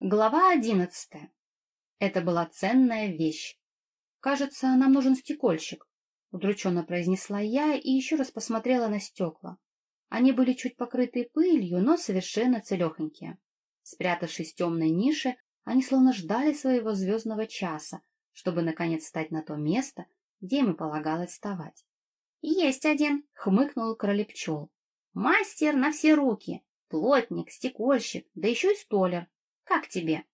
Глава одиннадцатая. Это была ценная вещь. «Кажется, нам нужен стекольщик», — удрученно произнесла я и еще раз посмотрела на стекла. Они были чуть покрыты пылью, но совершенно целехонькие. Спрятавшись в темной нише, они словно ждали своего звездного часа, чтобы, наконец, встать на то место, где им и полагалось вставать. «Есть один!» — хмыкнул кролепчел. «Мастер на все руки! Плотник, стекольщик, да еще и столер. Как тебе?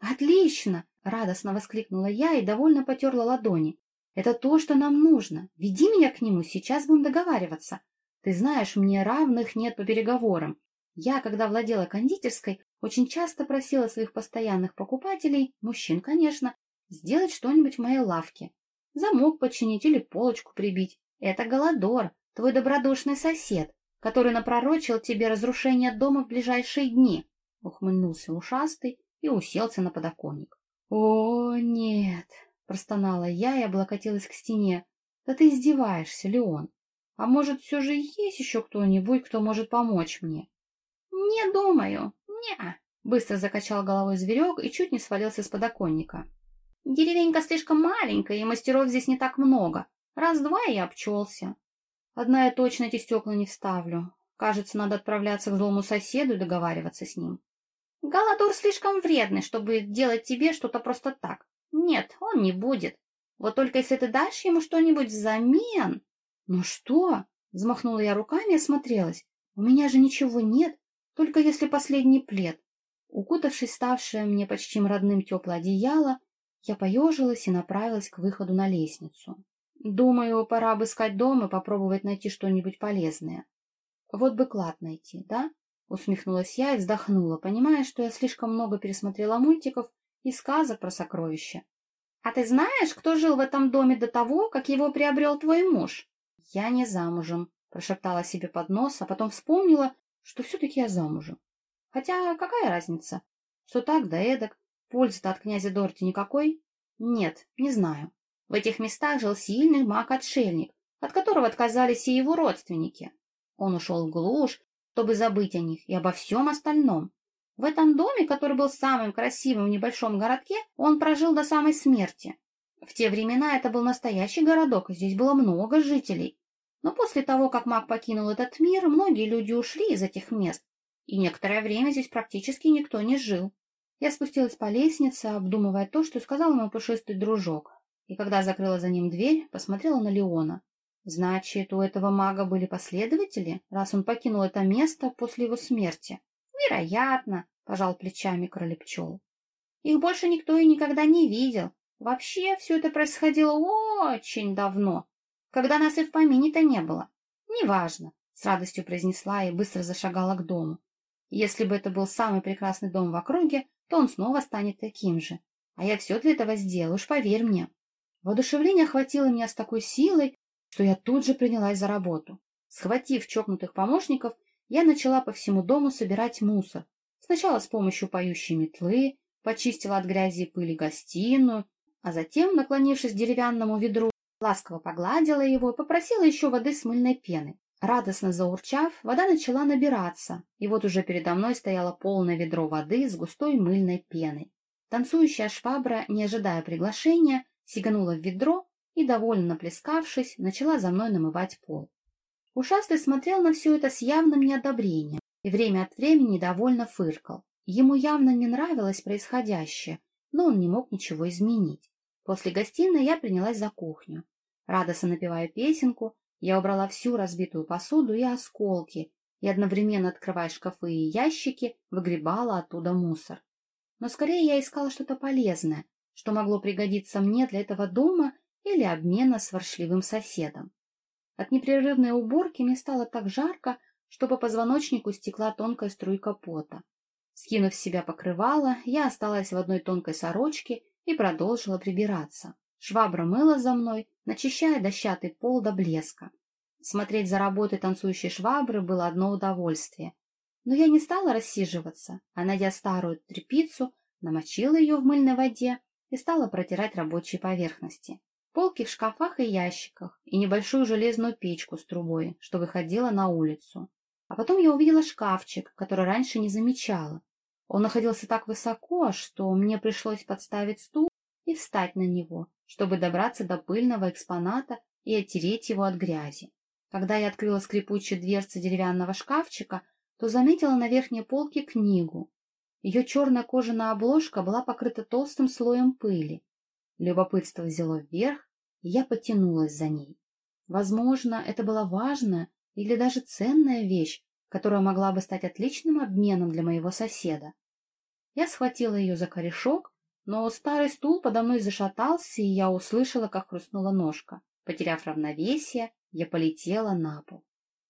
Отлично! Радостно воскликнула я и довольно потерла ладони. Это то, что нам нужно. Веди меня к нему, сейчас будем договариваться. Ты знаешь, мне равных нет по переговорам. Я, когда владела кондитерской, очень часто просила своих постоянных покупателей, мужчин, конечно, сделать что-нибудь в моей лавке. Замок починить или полочку прибить. Это Голодор, твой добродушный сосед, который напророчил тебе разрушение дома в ближайшие дни. — ухмыльнулся ушастый и уселся на подоконник. — О, нет! — простонала я и облокотилась к стене. — Да ты издеваешься, Леон. А может, все же есть еще кто-нибудь, кто может помочь мне? — Не думаю, не быстро закачал головой зверек и чуть не свалился с подоконника. — Деревенька слишком маленькая, и мастеров здесь не так много. Раз-два и обчелся. Одна я точно эти стекла не вставлю. Кажется, надо отправляться к злому соседу и договариваться с ним. Галадор слишком вредный, чтобы делать тебе что-то просто так. Нет, он не будет. Вот только если ты дашь ему что-нибудь взамен... Ну что? Взмахнула я руками и осмотрелась. У меня же ничего нет, только если последний плед. Укутавшись ставшее мне почти родным теплое одеяло, я поежилась и направилась к выходу на лестницу. Думаю, пора обыскать дом и попробовать найти что-нибудь полезное. Вот бы клад найти, да? Усмехнулась я и вздохнула, понимая, что я слишком много пересмотрела мультиков и сказок про сокровища. — А ты знаешь, кто жил в этом доме до того, как его приобрел твой муж? — Я не замужем, — прошептала себе под нос, а потом вспомнила, что все-таки я замужем. Хотя какая разница? Что так да эдак, пользы-то от князя Дорти никакой? Нет, не знаю. В этих местах жил сильный маг-отшельник, от которого отказались и его родственники. Он ушел в глушь, чтобы забыть о них и обо всем остальном. В этом доме, который был самым красивым в небольшом городке, он прожил до самой смерти. В те времена это был настоящий городок, здесь было много жителей. Но после того, как маг покинул этот мир, многие люди ушли из этих мест, и некоторое время здесь практически никто не жил. Я спустилась по лестнице, обдумывая то, что сказал мой пушистый дружок, и когда закрыла за ним дверь, посмотрела на Леона. Значит, у этого мага были последователи, раз он покинул это место после его смерти? Вероятно, пожал плечами кролепчел. Их больше никто и никогда не видел. Вообще, все это происходило очень давно, когда нас и в помине-то не было. Неважно, с радостью произнесла и быстро зашагала к дому. Если бы это был самый прекрасный дом в округе, то он снова станет таким же. А я все для этого сделаю, уж поверь мне. Воодушевление охватило меня с такой силой, что я тут же принялась за работу. Схватив чокнутых помощников, я начала по всему дому собирать мусор. Сначала с помощью поющей метлы, почистила от грязи и пыли гостиную, а затем, наклонившись к деревянному ведру, ласково погладила его и попросила еще воды с мыльной пеной. Радостно заурчав, вода начала набираться, и вот уже передо мной стояло полное ведро воды с густой мыльной пеной. Танцующая швабра, не ожидая приглашения, сиганула в ведро и, довольно наплескавшись, начала за мной намывать пол. Ушастый смотрел на все это с явным неодобрением и время от времени довольно фыркал. Ему явно не нравилось происходящее, но он не мог ничего изменить. После гостиной я принялась за кухню. Радостно напевая песенку, я убрала всю разбитую посуду и осколки, и одновременно открывая шкафы и ящики, выгребала оттуда мусор. Но скорее я искала что-то полезное, что могло пригодиться мне для этого дома или обмена с воршливым соседом. От непрерывной уборки мне стало так жарко, что по позвоночнику стекла тонкая струйка пота. Скинув с себя покрывало, я осталась в одной тонкой сорочке и продолжила прибираться. Швабра мыла за мной, начищая дощатый пол до блеска. Смотреть за работой танцующей швабры было одно удовольствие. Но я не стала рассиживаться, а, найдя старую тряпицу, намочила ее в мыльной воде и стала протирать рабочие поверхности полки в шкафах и ящиках и небольшую железную печку с трубой, что выходила на улицу. А потом я увидела шкафчик, который раньше не замечала. Он находился так высоко, что мне пришлось подставить стул и встать на него, чтобы добраться до пыльного экспоната и оттереть его от грязи. Когда я открыла скрипучие дверцы деревянного шкафчика, то заметила на верхней полке книгу. Ее черная кожаная обложка была покрыта толстым слоем пыли. Любопытство взяло вверх, я потянулась за ней. Возможно, это была важная или даже ценная вещь, которая могла бы стать отличным обменом для моего соседа. Я схватила ее за корешок, но старый стул подо мной зашатался, и я услышала, как хрустнула ножка. Потеряв равновесие, я полетела на пол.